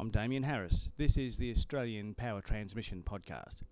I'm Damien Harris. This is the Australian Power Transmission Podcast.